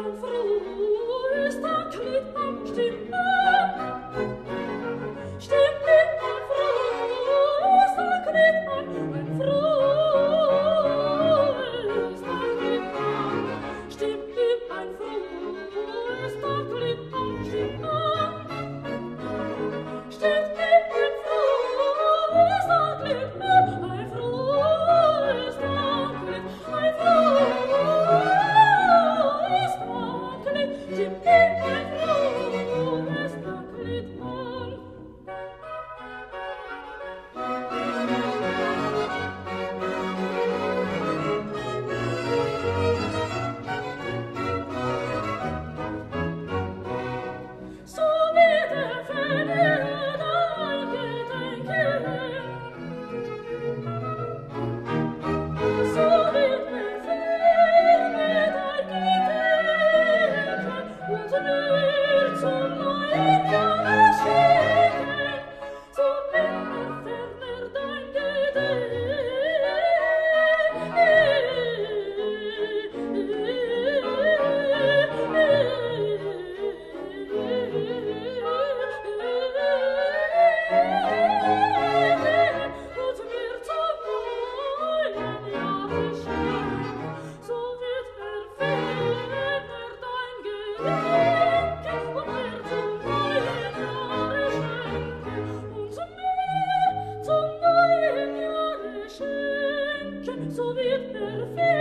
on so wird der